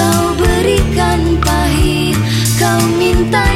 kau berikan pahit kau minta